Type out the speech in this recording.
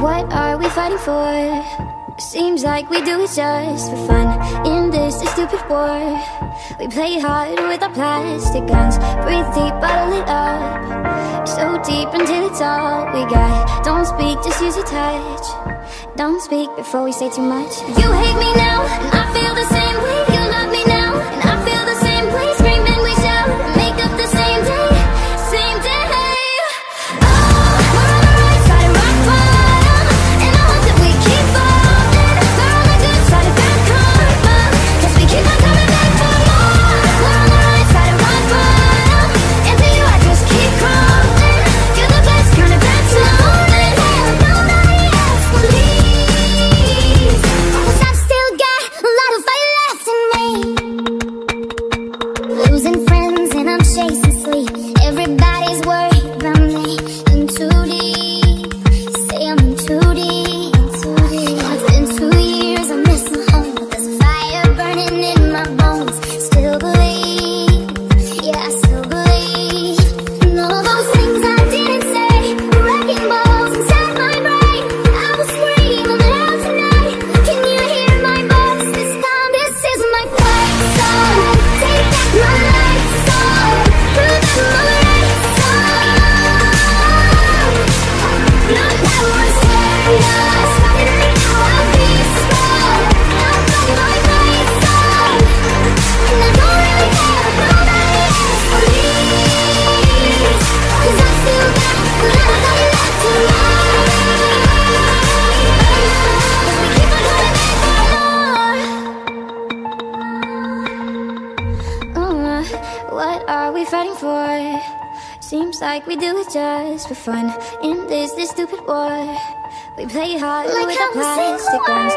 What are we fighting for? Seems like we do it just for fun. In this stupid war, we play hard with our plastic guns. Breathe deep, bottle it up. So deep until it's all we got. Don't speak, just use your touch. Don't speak before we say too much. You hate me now, and I feel the same way. What are we fighting for? Seems like we do it just for fun. In this, this stupid war, we play hard like with a plastic gun